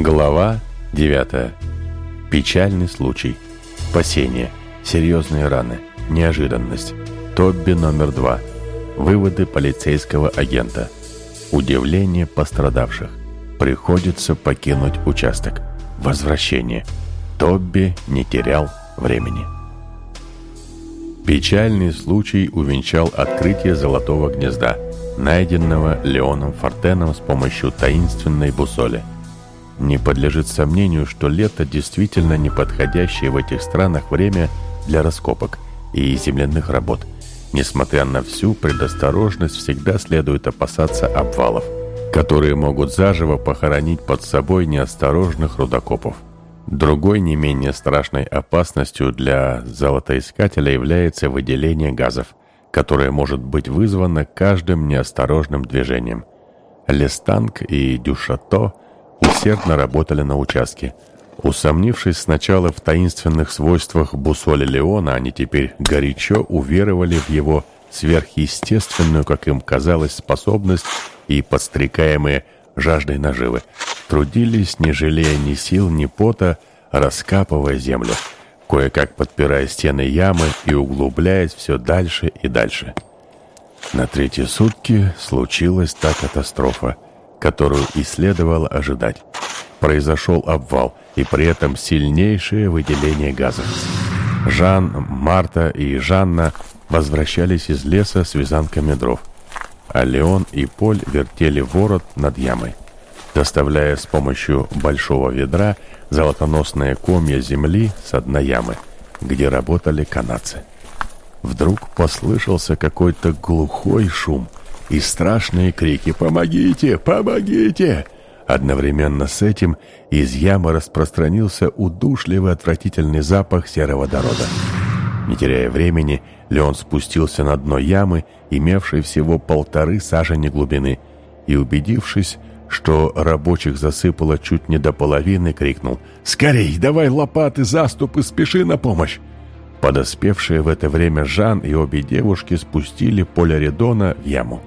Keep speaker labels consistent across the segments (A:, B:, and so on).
A: Глава 9. Печальный случай. Спасение. Серьезные раны. Неожиданность. Тобби номер два. Выводы полицейского агента. Удивление пострадавших. Приходится покинуть участок. Возвращение. Тобби не терял времени. Печальный случай увенчал открытие золотого гнезда, найденного Леоном Фортеном с помощью таинственной бусоли. Не подлежит сомнению, что лето действительно неподходящее в этих странах время для раскопок и земляных работ. Несмотря на всю предосторожность, всегда следует опасаться обвалов, которые могут заживо похоронить под собой неосторожных рудокопов. Другой не менее страшной опасностью для золотоискателя является выделение газов, которое может быть вызвано каждым неосторожным движением. Лестанг и Дюшато усердно работали на участке. Усомнившись сначала в таинственных свойствах Бусоли Леона, они теперь горячо уверовали в его сверхъестественную, как им казалось, способность и подстрекаемые жаждой наживы, трудились, не жалея ни сил, ни пота, раскапывая землю, кое-как подпирая стены ямы и углубляясь все дальше и дальше. На третьи сутки случилась та катастрофа, которую и следовало ожидать. Произошел обвал и при этом сильнейшее выделение газа. Жан, Марта и Жанна возвращались из леса с вязанками дров а Леон и Поль вертели ворот над ямой, доставляя с помощью большого ведра золотоносные комья земли с дна ямы, где работали канадцы. Вдруг послышался какой-то глухой шум и страшные крики «Помогите! Помогите!» Одновременно с этим из ямы распространился удушливый отвратительный запах сероводорода. Не теряя времени, Леон спустился на дно ямы, имевшей всего полторы сажени глубины, и, убедившись, что рабочих засыпало чуть не до половины, крикнул «Скорей, давай лопаты, заступы, спеши на помощь!» Подоспевшие в это время Жан и обе девушки спустили поле Редона в яму.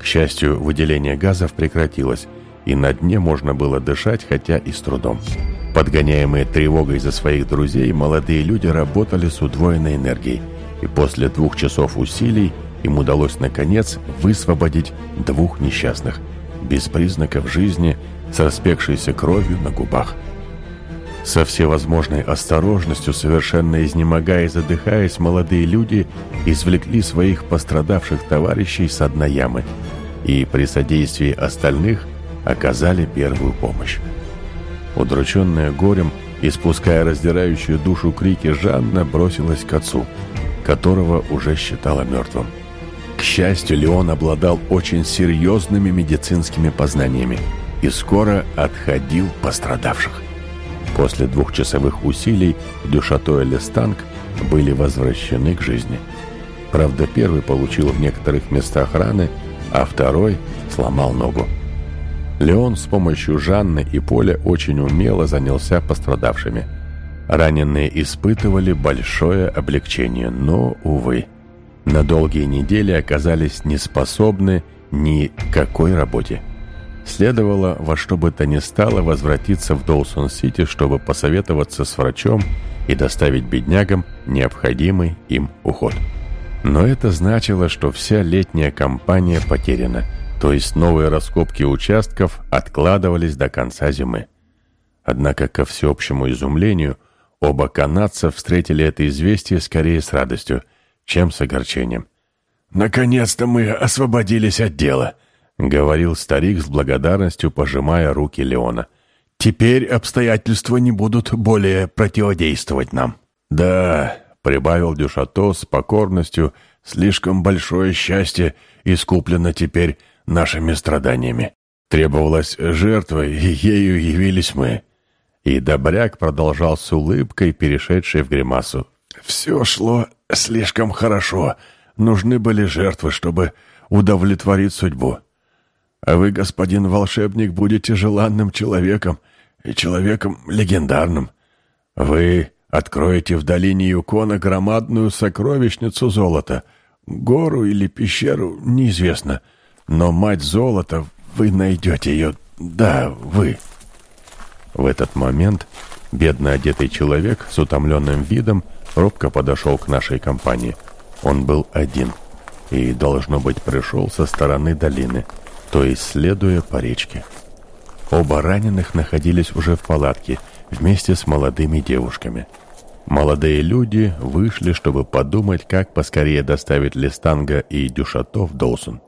A: К счастью, выделение газов прекратилось, и на дне можно было дышать, хотя и с трудом. Подгоняемые тревогой за своих друзей, молодые люди работали с удвоенной энергией, и после двух часов усилий им удалось, наконец, высвободить двух несчастных, без признаков жизни, с распекшейся кровью на губах. Со всевозможной осторожностью, совершенно изнемогая и задыхаясь, молодые люди извлекли своих пострадавших товарищей с дна ямы и при содействии остальных оказали первую помощь. Удрученная горем, испуская раздирающую душу крики, Жанна бросилась к отцу, которого уже считала мертвым. К счастью, Леон обладал очень серьезными медицинскими познаниями и скоро отходил пострадавших. После двухчасовых усилий Дюшато и Лестанг были возвращены к жизни. Правда, первый получил в некоторых местах раны, а второй сломал ногу. Леон с помощью Жанны и Поля очень умело занялся пострадавшими. Раненые испытывали большое облегчение, но, увы, на долгие недели оказались неспособны ни к какой работе. Следовало во что бы то ни стало возвратиться в Доусон-Сити, чтобы посоветоваться с врачом и доставить беднягам необходимый им уход. Но это значило, что вся летняя кампания потеряна – то есть новые раскопки участков откладывались до конца зимы. Однако, ко всеобщему изумлению, оба канадца встретили это известие скорее с радостью, чем с огорчением. «Наконец-то мы освободились от дела», — говорил старик с благодарностью, пожимая руки Леона. «Теперь обстоятельства не будут более противодействовать нам». «Да», — прибавил Дюшато с покорностью, — «слишком большое счастье искуплено теперь нашими страданиями. Требовалась жертва, и ею явились мы. И Добряк продолжал с улыбкой, перешедшей в гримасу. «Все шло слишком хорошо. Нужны были жертвы, чтобы удовлетворить судьбу. А вы, господин волшебник, будете желанным человеком и человеком легендарным. Вы откроете в долине Юкона громадную сокровищницу золота. Гору или пещеру неизвестно — но мать золота, вы найдете ее. Да, вы. В этот момент бедно одетый человек с утомленным видом робко подошел к нашей компании. Он был один и, должно быть, пришел со стороны долины, то есть следуя по речке. Оба раненых находились уже в палатке вместе с молодыми девушками. Молодые люди вышли, чтобы подумать, как поскорее доставить Листанга и Дюшато в Доусон.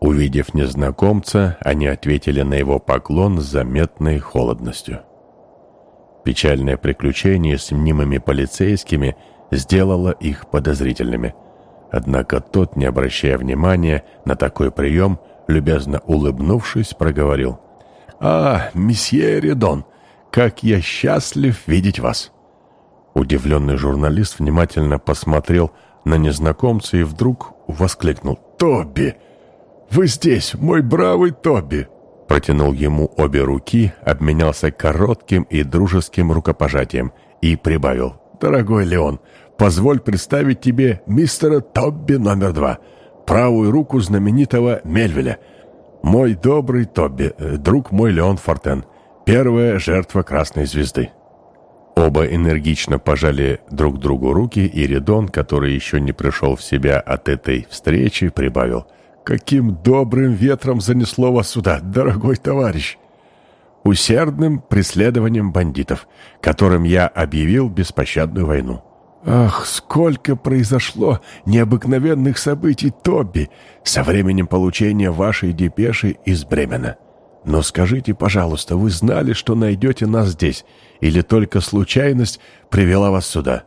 A: Увидев незнакомца, они ответили на его поклон с заметной холодностью. Печальное приключение с мнимыми полицейскими сделало их подозрительными. Однако тот, не обращая внимания на такой прием, любезно улыбнувшись, проговорил. «А, месье Редон, как я счастлив видеть вас!» Удивленный журналист внимательно посмотрел на незнакомца и вдруг воскликнул. «Тоби! Вы здесь, мой бравый Тоби!» Протянул ему обе руки, обменялся коротким и дружеским рукопожатием и прибавил. «Дорогой Леон, позволь представить тебе мистера Тобби номер два, правую руку знаменитого Мельвеля. Мой добрый Тобби, э, друг мой Леон Фортен, первая жертва Красной Звезды». Оба энергично пожали друг другу руки, и Редон, который еще не пришел в себя от этой встречи, прибавил – Каким добрым ветром занесло вас сюда, дорогой товарищ! Усердным преследованием бандитов, которым я объявил беспощадную войну. Ах, сколько произошло необыкновенных событий, Тоби, со временем получения вашей депеши из Бремена. Но скажите, пожалуйста, вы знали, что найдете нас здесь, или только случайность привела вас сюда?»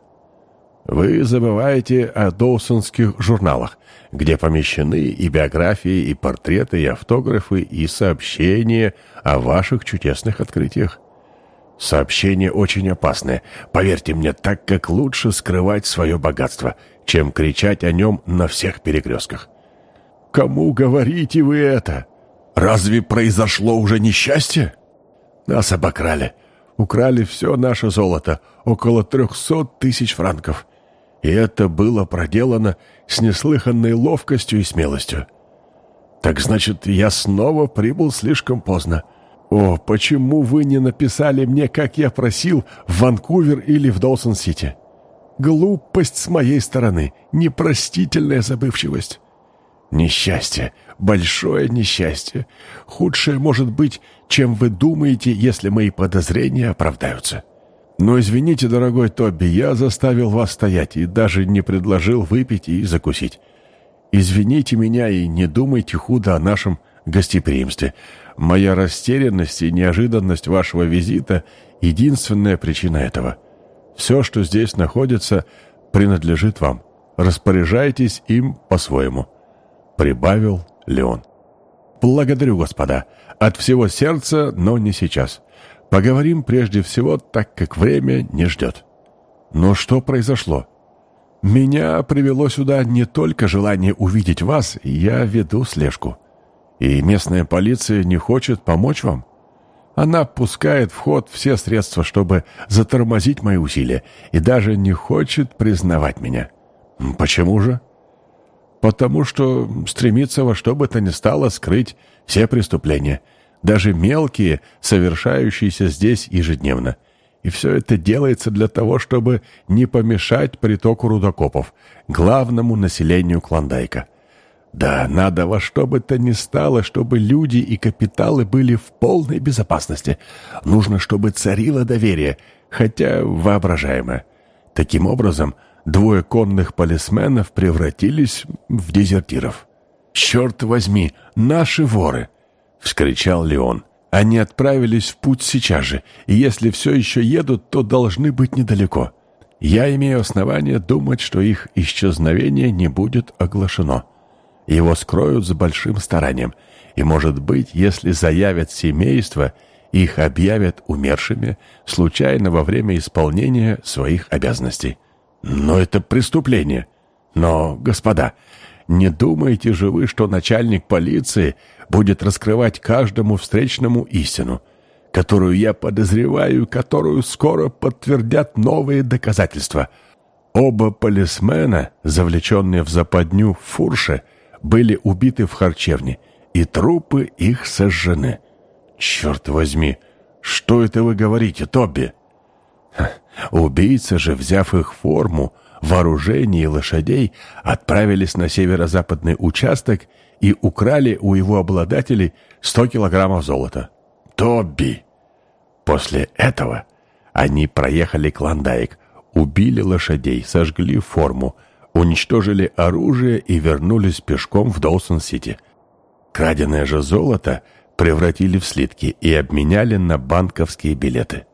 A: Вы забываете о доусонских журналах, где помещены и биографии, и портреты, и автографы, и сообщения о ваших чудесных открытиях. Сообщение очень опасное, поверьте мне, так как лучше скрывать свое богатство, чем кричать о нем на всех перекрестках. Кому говорите вы это? Разве произошло уже несчастье? Нас обокрали. Украли все наше золото, около трехсот тысяч франков. И это было проделано с неслыханной ловкостью и смелостью. Так значит, я снова прибыл слишком поздно. О, почему вы не написали мне, как я просил, в Ванкувер или в Долсон-Сити? Глупость с моей стороны, непростительная забывчивость. Несчастье, большое несчастье. Худшее может быть, чем вы думаете, если мои подозрения оправдаются. Но извините, дорогой Тоби, я заставил вас стоять и даже не предложил выпить и закусить. Извините меня и не думайте худо о нашем гостеприимстве. Моя растерянность и неожиданность вашего визита — единственная причина этого. Все, что здесь находится, принадлежит вам. Распоряжайтесь им по-своему», — прибавил Леон. «Благодарю, господа. От всего сердца, но не сейчас. Поговорим прежде всего, так как время не ждет. Но что произошло? Меня привело сюда не только желание увидеть вас, я веду слежку. И местная полиция не хочет помочь вам. Она пускает в ход все средства, чтобы затормозить мои усилия, и даже не хочет признавать меня. Почему же? Потому что стремится во что бы то ни стало скрыть все преступления — даже мелкие, совершающиеся здесь ежедневно. И все это делается для того, чтобы не помешать притоку рудокопов, главному населению Клондайка. Да, надо во что бы то ни стало, чтобы люди и капиталы были в полной безопасности. Нужно, чтобы царило доверие, хотя воображаемое. Таким образом, двое конных полисменов превратились в дезертиров. «Черт возьми, наши воры!» вскричал Леон. «Они отправились в путь сейчас же, и если все еще едут, то должны быть недалеко. Я имею основание думать, что их исчезновение не будет оглашено. Его скроют с большим старанием, и, может быть, если заявят семейство, их объявят умершими случайно во время исполнения своих обязанностей. Но это преступление. Но, господа, не думаете же вы, что начальник полиции будет раскрывать каждому встречному истину, которую я подозреваю, которую скоро подтвердят новые доказательства. Оба полисмена, завлеченные в западню в Фурше, были убиты в харчевне, и трупы их сожжены. Черт возьми, «Что это вы говорите, Тобби?» Убийцы же, взяв их форму, вооружение и лошадей, отправились на северо-западный участок и украли у его обладателей 100 килограммов золота. Тобби! После этого они проехали Клондайк, убили лошадей, сожгли форму, уничтожили оружие и вернулись пешком в Доусон-Сити. Краденое же золото превратили в слитки и обменяли на банковские билеты.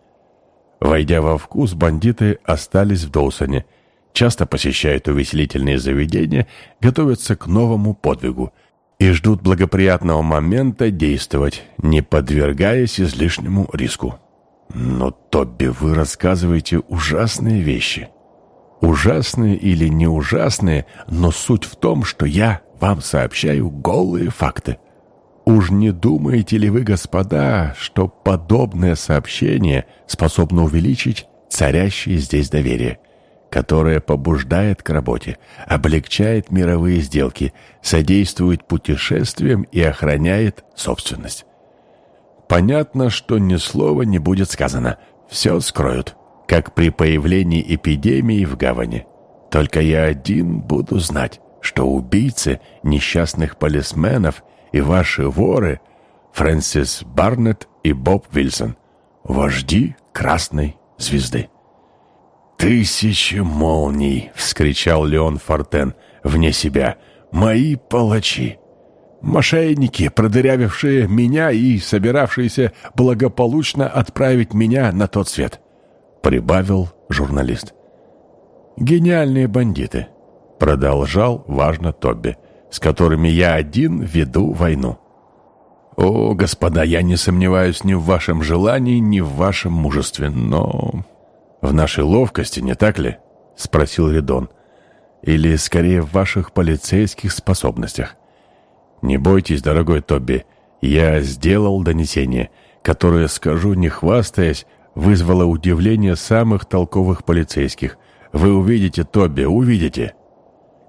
A: Войдя во вкус, бандиты остались в Доусоне, часто посещают увеселительные заведения, готовятся к новому подвигу и ждут благоприятного момента действовать, не подвергаясь излишнему риску. Но, Тобби, вы рассказываете ужасные вещи. Ужасные или не ужасные, но суть в том, что я вам сообщаю голые факты. Уж не думаете ли вы, господа, что подобное сообщение способно увеличить царящее здесь доверие, которое побуждает к работе, облегчает мировые сделки, содействует путешествиям и охраняет собственность? Понятно, что ни слова не будет сказано, все скроют, как при появлении эпидемии в гавани. Только я один буду знать, что убийцы несчастных полисменов и ваши воры Фрэнсис Барнетт и Боб Вильсон, вожди Красной Звезды. «Тысячи молний!» — вскричал Леон Фортен вне себя. «Мои палачи! Мошенники, продырявившие меня и собиравшиеся благополучно отправить меня на тот свет!» — прибавил журналист. «Гениальные бандиты!» — продолжал важно Тобби — с которыми я один веду войну. О, господа, я не сомневаюсь ни в вашем желании, ни в вашем мужестве, но... В нашей ловкости, не так ли? Спросил Редон. Или, скорее, в ваших полицейских способностях. Не бойтесь, дорогой Тобби, я сделал донесение, которое, скажу не хвастаясь, вызвало удивление самых толковых полицейских. Вы увидите, Тобби, увидите.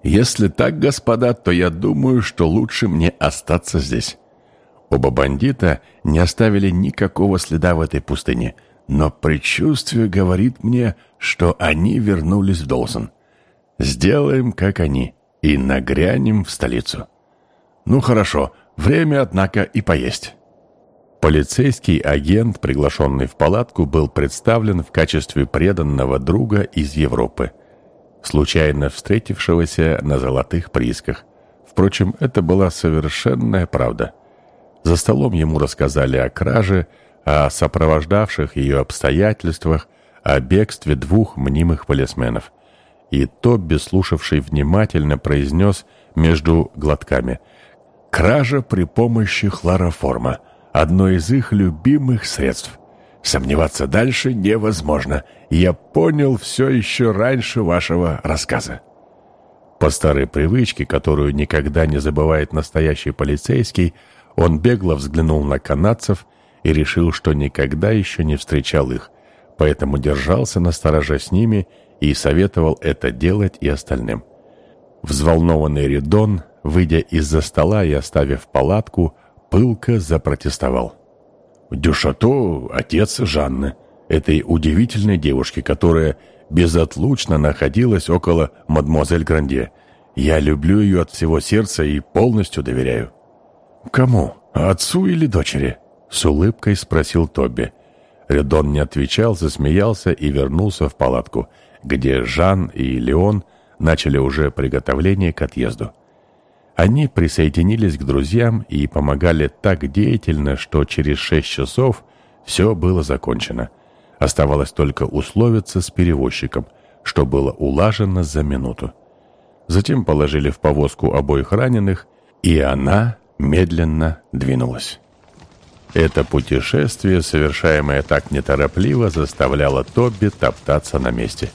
A: Если так, господа, то я думаю, что лучше мне остаться здесь. Оба бандита не оставили никакого следа в этой пустыне, но предчувствие говорит мне, что они вернулись в Долсон. Сделаем, как они, и нагрянем в столицу. Ну хорошо, время, однако, и поесть. Полицейский агент, приглашенный в палатку, был представлен в качестве преданного друга из Европы – случайно встретившегося на золотых приисках. Впрочем, это была совершенная правда. За столом ему рассказали о краже, о сопровождавших ее обстоятельствах, о бегстве двух мнимых полисменов. И Тобби, слушавший внимательно, произнес между глотками «Кража при помощи хлороформа – одно из их любимых средств. Сомневаться дальше невозможно. Я понял все еще раньше вашего рассказа. По старой привычке, которую никогда не забывает настоящий полицейский, он бегло взглянул на канадцев и решил, что никогда еще не встречал их, поэтому держался на стороже с ними и советовал это делать и остальным. Взволнованный Ридон, выйдя из-за стола и оставив палатку, пылко запротестовал. Дюшато — отец Жанны, этой удивительной девушки, которая безотлучно находилась около мадемуазель Гранде. Я люблю ее от всего сердца и полностью доверяю». «Кому? Отцу или дочери?» — с улыбкой спросил Тоби. Редон не отвечал, засмеялся и вернулся в палатку, где Жан и Леон начали уже приготовление к отъезду. Они присоединились к друзьям и помогали так деятельно, что через шесть часов все было закончено. Оставалось только условиться с перевозчиком, что было улажено за минуту. Затем положили в повозку обоих раненых, и она медленно двинулась. Это путешествие, совершаемое так неторопливо, заставляло Тобби топтаться на месте.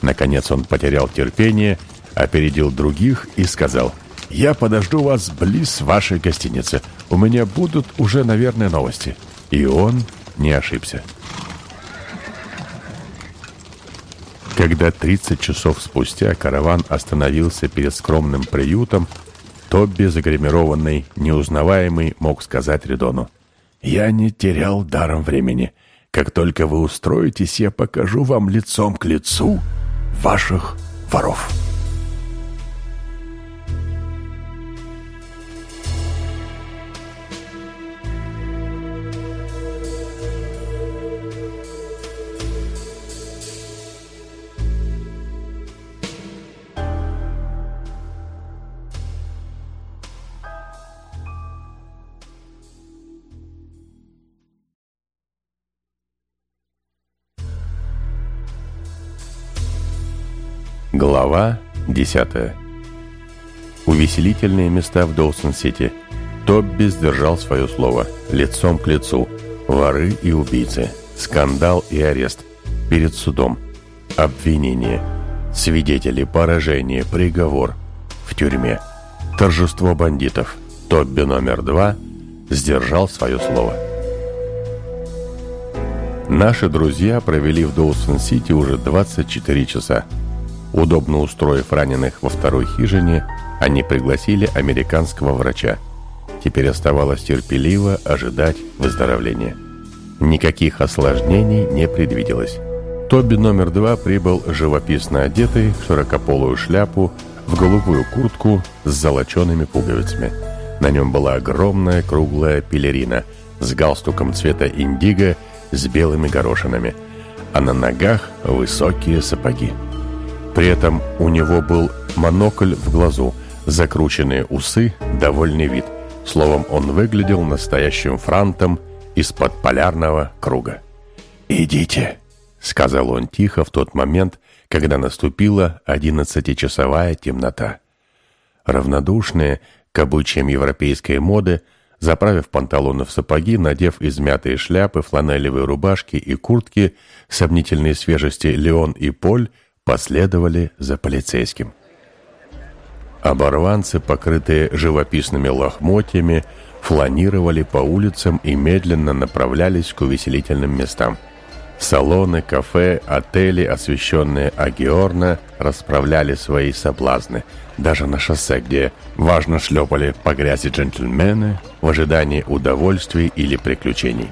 A: Наконец он потерял терпение, опередил других и сказал — я подожду вас близ вашей гостиницы. У меня будут уже, наверное, новости». И он не ошибся. Когда 30 часов спустя караван остановился перед скромным приютом, Тобби, загримированный, неузнаваемый, мог сказать Редону. «Я не терял даром времени. Как только вы устроитесь, я покажу вам лицом к лицу ваших воров». Глава 10 Увеселительные места в Доусон-Сити. Тобби сдержал свое слово. Лицом к лицу. Воры и убийцы. Скандал и арест. Перед судом. Обвинение. Свидетели, поражение, приговор. В тюрьме. Торжество бандитов. Тобби номер два сдержал свое слово. Наши друзья провели в Доусон-Сити уже 24 часа. Удобно устроив раненых во второй хижине, они пригласили американского врача. Теперь оставалось терпеливо ожидать выздоровления. Никаких осложнений не предвиделось. Тоби номер два прибыл живописно одетый в широкополую шляпу, в голубую куртку с золочеными пуговицами. На нем была огромная круглая пелерина с галстуком цвета индиго с белыми горошинами, а на ногах высокие сапоги. При этом у него был монокль в глазу, закрученные усы, довольный вид. Словом, он выглядел настоящим франтом из-под полярного круга. «Идите», — сказал он тихо в тот момент, когда наступила одиннадцатичасовая темнота. Равнодушные к обычаям европейской моды, заправив панталоны в сапоги, надев измятые шляпы, фланелевые рубашки и куртки, сомнительной свежести Леон и Поль последовали за полицейским. Оборванцы, покрытые живописными лохмотьями, фланировали по улицам и медленно направлялись к увеселительным местам. Салоны, кафе, отели, освещенные агиорно, расправляли свои соблазны. Даже на шоссе, где важно шлепали по грязи джентльмены в ожидании удовольствий или приключений.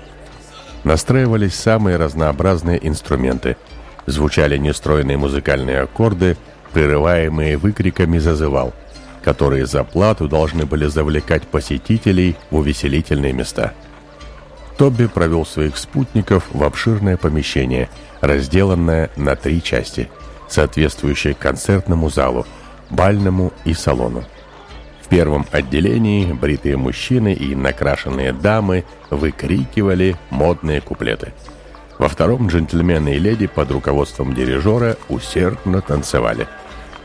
A: Настраивались самые разнообразные инструменты – звучали нестройные музыкальные аккорды, прерываемые выкриками зазывал, которые за плату должны были завлекать посетителей в увеселительные места. Тобби провел своих спутников в обширное помещение, разделанное на три части, соответствующие концертному залу, бальному и салону. В первом отделении бритые мужчины и накрашенные дамы выкрикивали модные куплеты – во втором джентльмены и леди под руководством дирижера усердно танцевали.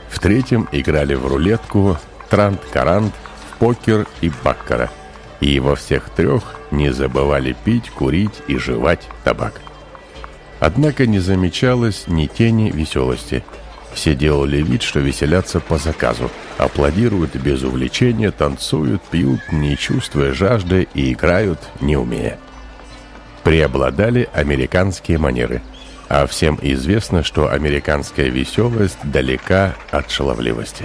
A: В третьем играли в рулетку, трант-карант, покер и баккара. И во всех трех не забывали пить, курить и жевать табак. Однако не замечалось ни тени веселости. Все делали вид, что веселятся по заказу, аплодируют без увлечения, танцуют, пьют, не чувствуя жажды и играют, не умея преобладали американские манеры. А всем известно, что американская веселость далека от шаловливости.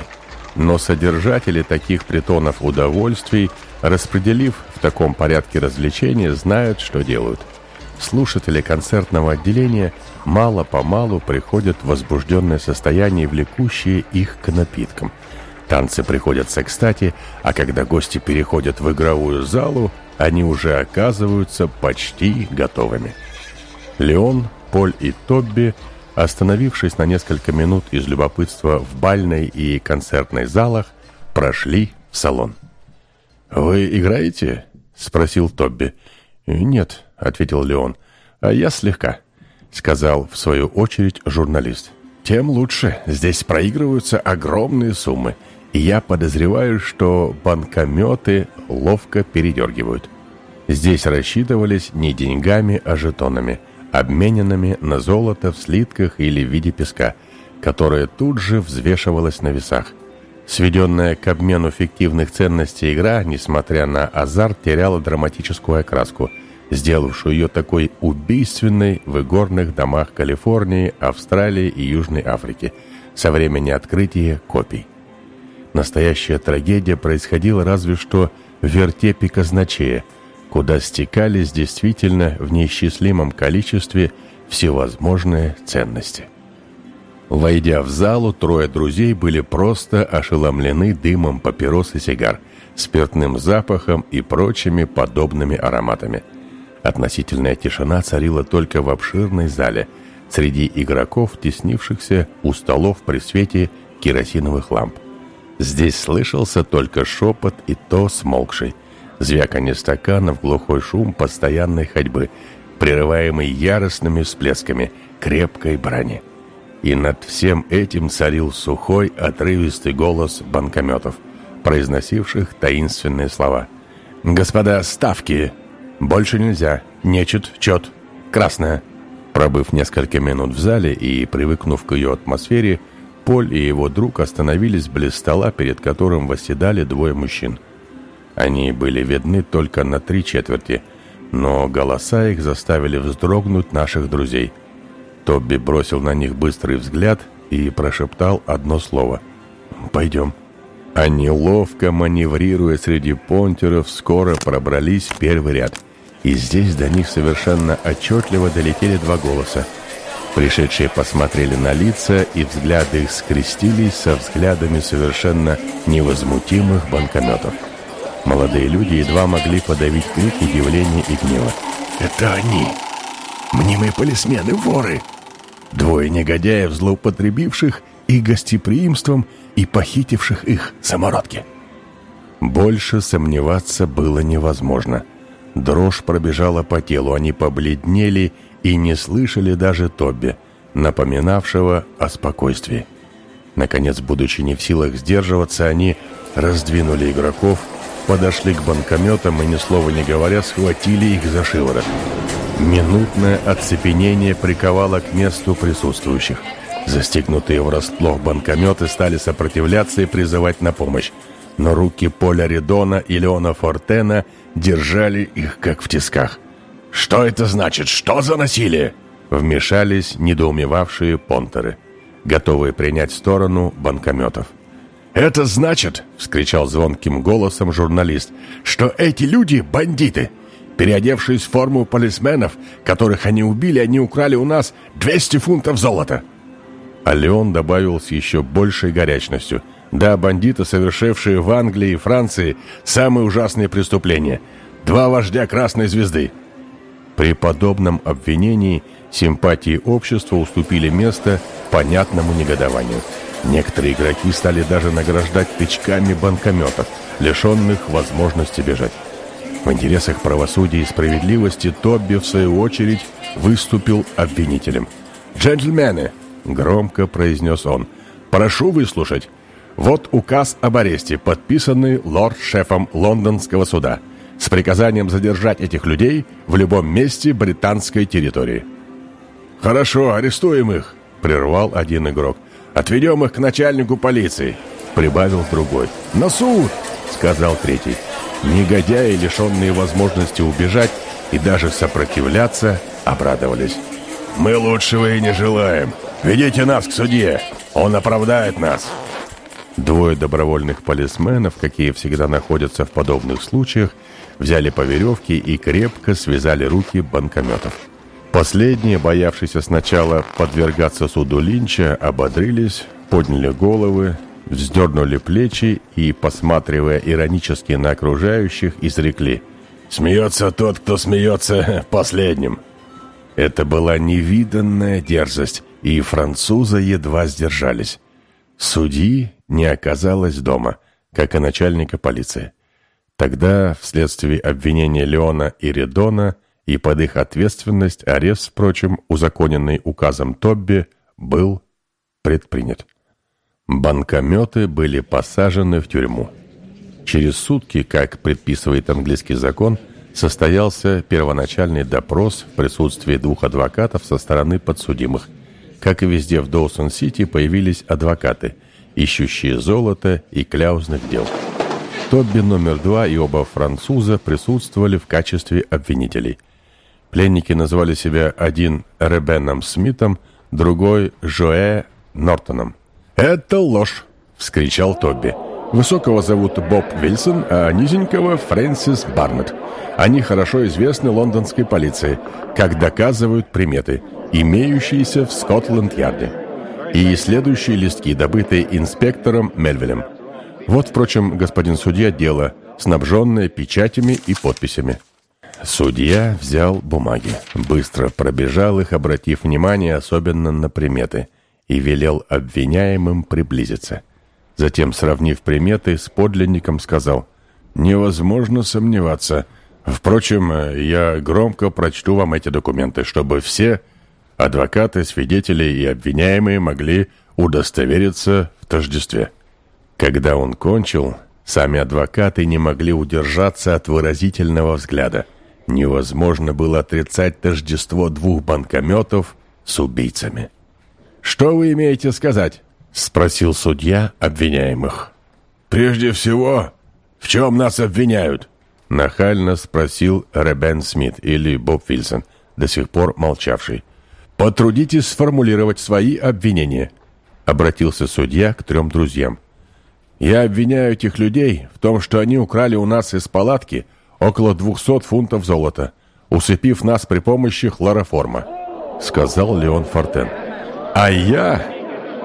A: Но содержатели таких притонов удовольствий, распределив в таком порядке развлечения, знают, что делают. Слушатели концертного отделения мало-помалу приходят в возбужденное состояние, влекущее их к напиткам. Танцы приходятся кстати, а когда гости переходят в игровую залу, они уже оказываются почти готовыми. Леон, Поль и Тобби, остановившись на несколько минут из любопытства в бальной и концертной залах, прошли в салон. «Вы играете?» — спросил Тобби. «Нет», — ответил Леон, — «а я слегка», — сказал в свою очередь журналист. «Тем лучше. Здесь проигрываются огромные суммы я подозреваю, что банкометы ловко передергивают. Здесь рассчитывались не деньгами, а жетонами, обмененными на золото в слитках или в виде песка, которое тут же взвешивалось на весах. Сведенная к обмену фиктивных ценностей игра, несмотря на азарт, теряла драматическую окраску, сделавшую ее такой убийственной в игорных домах Калифорнии, Австралии и Южной Африки со времени открытия копий. Настоящая трагедия происходила разве что в вертепе казначея, куда стекались действительно в неисчислимом количестве всевозможные ценности. Войдя в залу, трое друзей были просто ошеломлены дымом папирос и сигар, спиртным запахом и прочими подобными ароматами. Относительная тишина царила только в обширной зале, среди игроков, теснившихся у столов при свете керосиновых ламп. Здесь слышался только шепот и то смолкший, звяканье стаканов, глухой шум постоянной ходьбы, прерываемый яростными всплесками крепкой брани. И над всем этим царил сухой, отрывистый голос банкометов, произносивших таинственные слова. «Господа, ставки! Больше нельзя! Нечет, чет! Красная!» Пробыв несколько минут в зале и привыкнув к ее атмосфере, Поль и его друг остановились близ стола, перед которым восседали двое мужчин. Они были видны только на три четверти, но голоса их заставили вздрогнуть наших друзей – Тобби бросил на них быстрый взгляд и прошептал одно слово. «Пойдем». Они, ловко маневрируя среди понтеров, скоро пробрались в первый ряд. И здесь до них совершенно отчетливо долетели два голоса. Пришедшие посмотрели на лица, и взгляды их скрестились со взглядами совершенно невозмутимых банкометов. Молодые люди едва могли подавить крик удивления и гнева. «Это они! Мнимые полисмены, воры!» Двое негодяев, злоупотребивших и гостеприимством, и похитивших их самородки. Больше сомневаться было невозможно. Дрожь пробежала по телу, они побледнели и не слышали даже Тобби, напоминавшего о спокойствии. Наконец, будучи не в силах сдерживаться, они раздвинули игроков, подошли к банкометам и, ни слова не говоря, схватили их за шиворот. Минутное оцепенение приковало к месту присутствующих. Застегнутые врасплох банкометы стали сопротивляться и призывать на помощь. Но руки Поля Редона и Леона Фортена держали их как в тисках. «Что это значит? Что за насилие?» Вмешались недоумевавшие понтеры, готовые принять сторону банкометов. «Это значит, — вскричал звонким голосом журналист, — что эти люди — бандиты!» Переодевшись в форму полисменов, которых они убили, они украли у нас 200 фунтов золота. А Леон добавил с еще большей горячностью. Да, бандиты, совершившие в Англии и Франции самые ужасные преступления. Два вождя Красной Звезды. При подобном обвинении симпатии общества уступили место понятному негодованию. Некоторые игроки стали даже награждать тычками банкометов, лишенных возможности бежать. В интересах правосудия и справедливости Тобби, в свою очередь, выступил обвинителем. «Джентльмены!» — громко произнес он. «Прошу выслушать. Вот указ об аресте, подписанный лорд-шефом лондонского суда, с приказанием задержать этих людей в любом месте британской территории». «Хорошо, арестуем их», — прервал один игрок. «Отведем их к начальнику полиции», — прибавил другой. «На суд!» — сказал третий. Негодяи, лишенные возможности убежать и даже сопротивляться, обрадовались. «Мы лучшего и не желаем. Ведите нас к судье. Он оправдает нас». Двое добровольных полисменов, какие всегда находятся в подобных случаях, взяли по веревке и крепко связали руки банкометов. Последние, боявшиеся сначала подвергаться суду Линча, ободрились, подняли головы вздернули плечи и, посматривая иронически на окружающих, изрекли «Смеется тот, кто смеется последним». Это была невиданная дерзость, и французы едва сдержались. Судьи не оказалось дома, как и начальника полиции. Тогда, вследствие обвинения Леона и Редона и под их ответственность, арест, впрочем, узаконенный указом Тобби, был предпринят. Банкометы были посажены в тюрьму. Через сутки, как предписывает английский закон, состоялся первоначальный допрос в присутствии двух адвокатов со стороны подсудимых. Как и везде в Доусон-Сити появились адвокаты, ищущие золото и кляузных дел. Тобби номер два и оба француза присутствовали в качестве обвинителей. Пленники назвали себя один Ребеном Смитом, другой Жоэ Нортоном. «Это ложь!» — вскричал Тобби.
B: Высокого зовут Боб Вильсон, а низенького Фрэнсис Барнетт. Они хорошо известны лондонской полиции, как доказывают приметы, имеющиеся в Скотланд-Ярде. И следующие листки, добытые инспектором Мельвилем. Вот, впрочем, господин судья, дело, снабженное печатями и подписями. Судья взял бумаги, быстро пробежал их, обратив внимание особенно на приметы, и велел обвиняемым приблизиться – Затем, сравнив приметы, с подлинником сказал, «Невозможно сомневаться. Впрочем, я громко прочту вам эти документы, чтобы все адвокаты, свидетели и обвиняемые могли удостовериться в тождестве». Когда он кончил, сами адвокаты не могли удержаться от выразительного взгляда. Невозможно было отрицать тождество двух банкометов с убийцами. «Что вы имеете сказать?» — спросил судья обвиняемых. «Прежде всего, в чем нас обвиняют?» — нахально спросил Ребен Смит или Боб Вильсон, до сих пор молчавший. «Потрудитесь сформулировать свои обвинения», — обратился судья к трем друзьям. «Я обвиняю этих людей в том, что они украли у нас из палатки около двухсот фунтов золота, усыпив нас при помощи хлороформа», — сказал Леон Фортен. «А я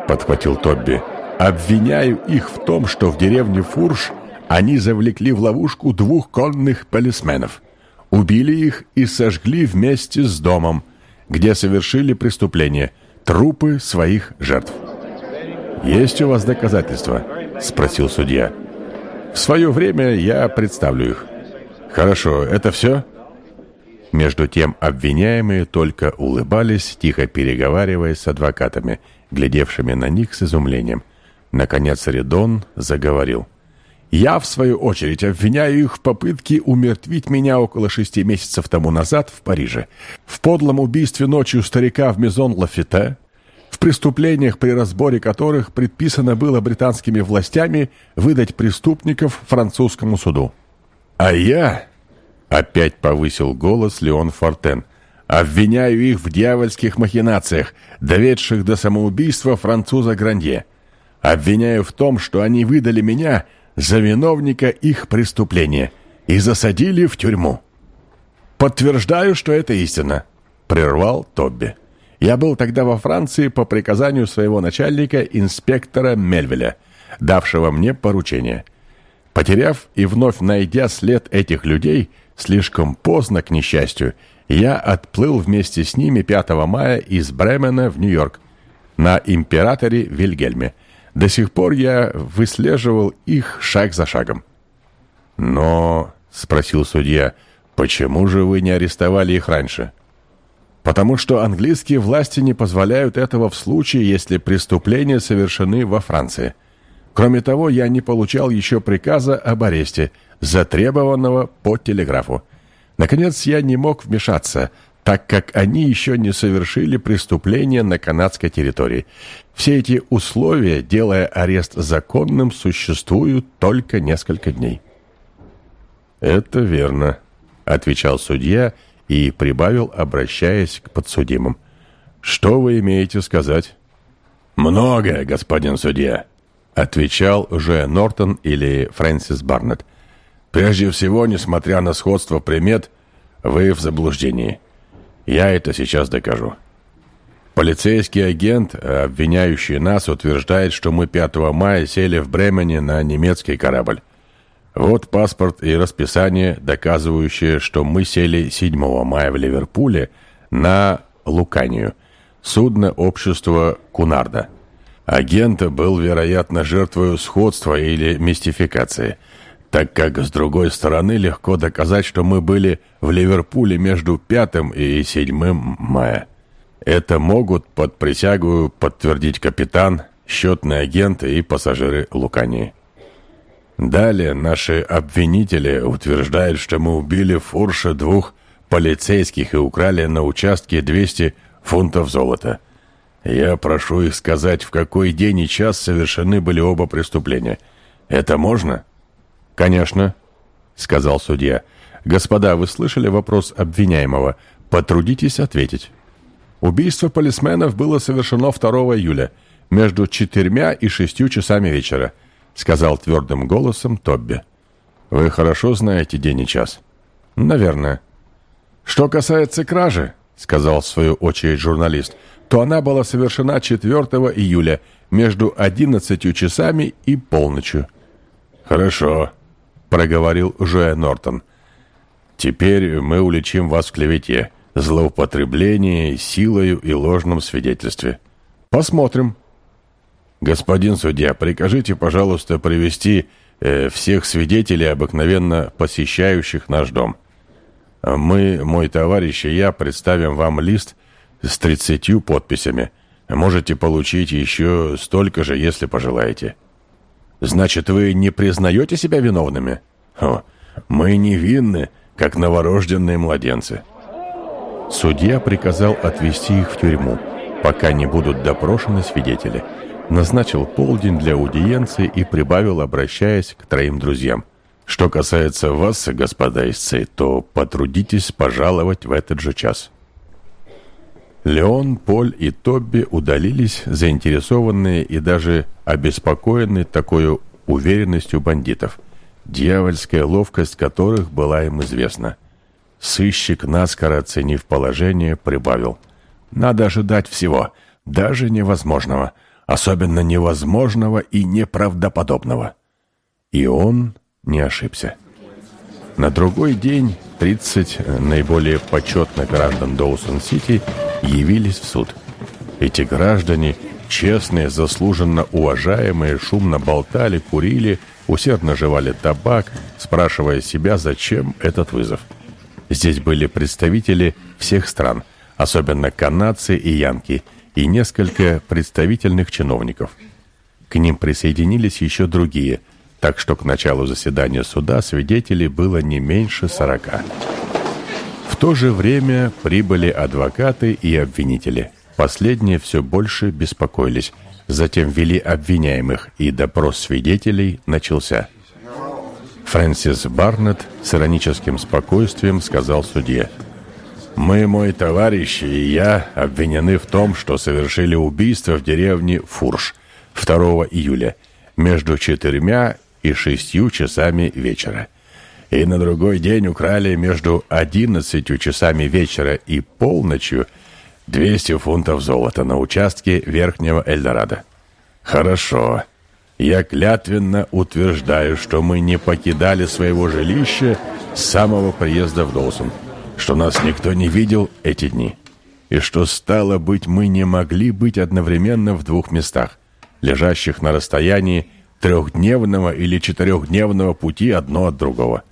B: подхватил Тобби. «Обвиняю их в том, что в деревне Фурш они завлекли в ловушку двух конных полисменов, убили их и сожгли вместе с домом, где совершили преступление, трупы своих жертв». «Есть у вас доказательства?» — спросил судья. «В свое время я представлю их». «Хорошо, это все?» Между тем обвиняемые только улыбались, тихо переговариваясь с адвокатами — глядевшими на них с изумлением. Наконец Редон заговорил. «Я, в свою очередь, обвиняю их в попытке умертвить меня около шести месяцев тому назад в Париже, в подлом убийстве ночью старика в Мезон Лафите, в преступлениях, при разборе которых предписано было британскими властями выдать преступников французскому суду. А я...» — опять повысил голос Леон Фортен — Обвиняю их в дьявольских махинациях, доведших до самоубийства француза Гранье. Обвиняю в том, что они выдали меня за виновника их преступления и засадили в тюрьму. «Подтверждаю, что это истина», — прервал Тобби. «Я был тогда во Франции по приказанию своего начальника, инспектора Мельвеля, давшего мне поручение. Потеряв и вновь найдя след этих людей, слишком поздно, к несчастью, я отплыл вместе с ними 5 мая из Бремена в Нью-Йорк на императоре Вильгельме. До сих пор я выслеживал их шаг за шагом. «Но», — спросил судья, — «почему же вы не арестовали их раньше?» «Потому что английские власти не позволяют этого в случае, если преступления совершены во Франции. Кроме того, я не получал еще приказа об аресте, затребованного по телеграфу. Наконец, я не мог вмешаться, так как они еще не совершили преступления на канадской территории. Все эти условия, делая арест законным, существуют только несколько дней. «Это верно», — отвечал судья и прибавил, обращаясь к подсудимым. «Что вы имеете сказать?» «Многое, господин судья», — отвечал уже Нортон или Фрэнсис Барнетт. Прежде всего, несмотря на сходство примет, вы в заблуждении. Я это сейчас докажу. Полицейский агент, обвиняющий нас, утверждает, что мы 5 мая сели в Бремене на немецкий корабль. Вот паспорт и расписание, доказывающие, что мы сели 7 мая в Ливерпуле на Луканию, судно общества Кунарда. Агент был, вероятно, жертвой сходства или мистификации – так как, с другой стороны, легко доказать, что мы были в Ливерпуле между 5 и 7 мая. Это могут под присягу подтвердить капитан, счетный агент и пассажиры Лукании. Далее наши обвинители утверждают, что мы убили в Фурше двух полицейских и украли на участке 200 фунтов золота. Я прошу их сказать, в какой день и час совершены были оба преступления. Это можно?» «Конечно», — сказал судья. «Господа, вы слышали вопрос обвиняемого? Потрудитесь ответить». Убийство полисменов было совершено 2 июля, между четырьмя и шестью часами вечера. Сказал твердым голосом Тобби. «Вы хорошо знаете день и час?» «Наверное». «Что касается кражи», — сказал в свою очередь журналист, то она была совершена 4 июля между 11 часами и полночью.
A: «Хорошо», — проговорил Жоэ Нортон. «Теперь мы уличим вас в клевете, злоупотреблении, силою и ложном свидетельстве».
B: «Посмотрим».
A: «Господин судья, прикажите, пожалуйста, привести э, всех свидетелей, обыкновенно посещающих наш дом. Мы, мой товарищ и я, представим вам лист с тридцатью подписями. Можете получить еще столько же, если пожелаете».
B: «Значит, вы не признаете себя виновными?»
A: «О, мы невинны, как новорожденные младенцы».
B: Судья приказал отвезти их в тюрьму, пока не будут допрошены свидетели. Назначил полдень для аудиенции и прибавил, обращаясь к троим друзьям. «Что касается вас, господа истцы, то потрудитесь пожаловать в этот же час». Леон, Поль и Тобби удалились, заинтересованные и даже обеспокоенные такой уверенностью бандитов, дьявольская ловкость которых была им известна. Сыщик, наскоро оценив положение, прибавил. «Надо ожидать всего, даже невозможного, особенно невозможного и неправдоподобного». И он не ошибся. На другой день 30 наиболее почетных граждан Доусон-Сити явились в суд. Эти граждане, честные, заслуженно уважаемые, шумно болтали, курили, усердно жевали табак, спрашивая себя, зачем этот вызов. Здесь были представители всех стран, особенно канадцы и янки, и несколько представительных чиновников. К ним присоединились еще другие – так что к началу заседания суда свидетелей было не меньше сорока. В то же время прибыли адвокаты и обвинители. Последние все больше беспокоились. Затем вели обвиняемых, и допрос свидетелей начался. Фрэнсис Барнетт с ироническим спокойствием сказал судье. «Мы, мой товарищ и я, обвинены в том, что совершили убийство в деревне Фурш 2 июля между четырьмя и шестью часами вечера. И на другой день украли между одиннадцатью часами вечера и полночью 200 фунтов золота на участке Верхнего Эльдорадо. Хорошо. Я клятвенно утверждаю, что мы не покидали своего жилища с самого приезда в Доусон, что нас никто не видел эти дни, и что, стало быть, мы не могли быть одновременно в двух местах, лежащих на расстоянии трехдневного или четырехдневного пути одно от другого.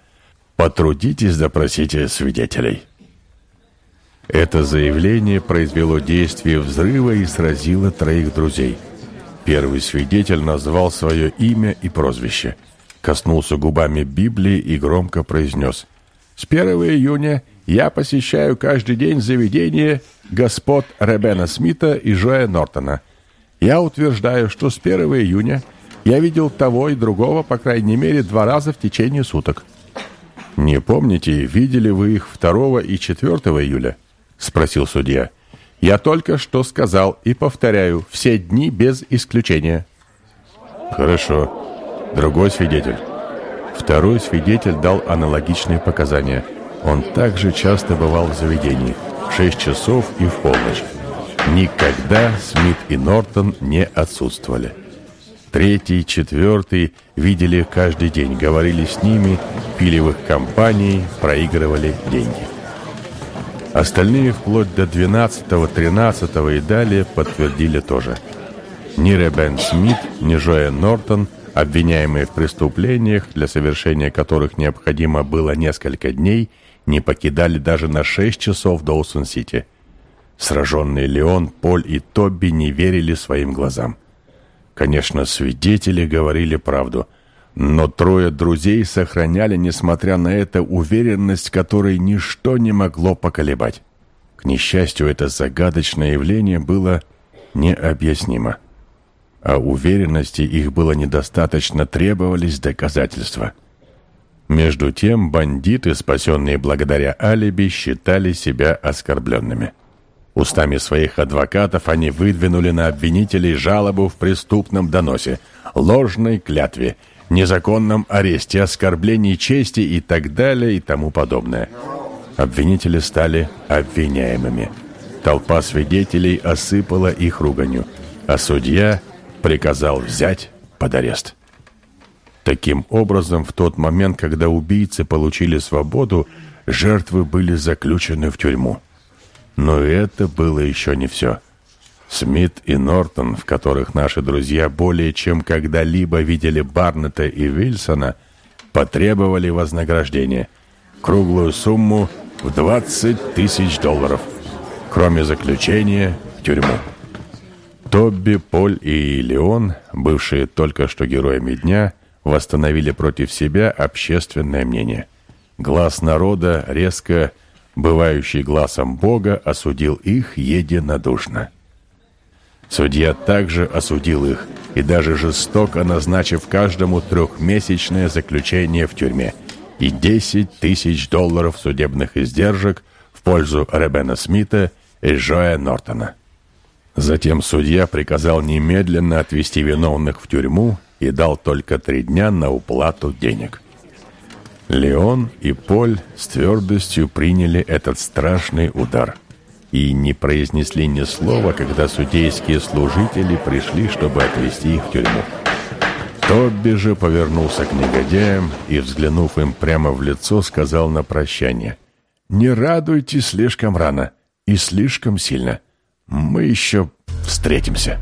B: Потрудитесь допросите свидетелей». Это заявление произвело действие взрыва и сразило троих друзей. Первый свидетель назвал свое имя и прозвище, коснулся губами Библии и громко произнес «С 1 июня я посещаю каждый день заведение господ Ребена Смита и Жоя Нортона. Я утверждаю, что с 1 июня – я видел того и другого, по крайней мере, два раза в течение суток. «Не помните, видели вы их 2 и 4 июля?» — спросил судья. «Я только что сказал и повторяю, все дни без исключения». «Хорошо. Другой свидетель». Второй свидетель дал аналогичные показания. Он также часто бывал в заведении, в 6 часов и в полночь. Никогда Смит и Нортон не отсутствовали. Третий, четвертый видели каждый день, говорили с ними, пили в их компании, проигрывали деньги. Остальные вплоть до 12 13 и далее подтвердили тоже. Ни Ребен Смит, ни Жоя Нортон, обвиняемые в преступлениях, для совершения которых необходимо было несколько дней, не покидали даже на 6 часов Доусон-Сити. Сраженные Леон, Поль и Тобби не верили своим глазам. Конечно, свидетели говорили правду, но трое друзей сохраняли, несмотря на это, уверенность, которой ничто не могло поколебать. К несчастью, это загадочное явление было необъяснимо. А уверенности их было недостаточно, требовались доказательства. Между тем, бандиты, спасенные благодаря алиби, считали себя оскорбленными. Устами своих адвокатов они выдвинули на обвинителей жалобу в преступном доносе, ложной клятве, незаконном аресте, оскорблении чести и так далее и тому подобное. Обвинители стали обвиняемыми. Толпа свидетелей осыпала их руганью, а судья приказал взять под арест. Таким образом, в тот момент, когда убийцы получили свободу, жертвы были заключены в тюрьму. Но это было еще не все. Смит и Нортон, в которых наши друзья более чем когда-либо видели Барнета и Вильсона, потребовали вознаграждения. Круглую сумму в 20 тысяч долларов, кроме заключения в тюрьму. Тобби, Поль и Леон, бывшие только что героями дня, восстановили против себя общественное мнение. Глаз народа, резко бывающий глазом Бога, осудил их единодушно. Судья также осудил их и даже жестоко назначив каждому трехмесячное заключение в тюрьме и 10 тысяч долларов судебных издержек в пользу Ребена Смита и Джоя Нортона. Затем судья приказал немедленно отвезти виновных в тюрьму и дал только три дня на уплату денег. Леон и Поль с твердостью приняли этот страшный удар и не произнесли ни слова, когда судейские служители пришли, чтобы отвезти их в тюрьму. Тобби же повернулся к негодяям и, взглянув им прямо в лицо, сказал на прощание, «Не радуйтесь слишком рано и слишком сильно. Мы еще встретимся».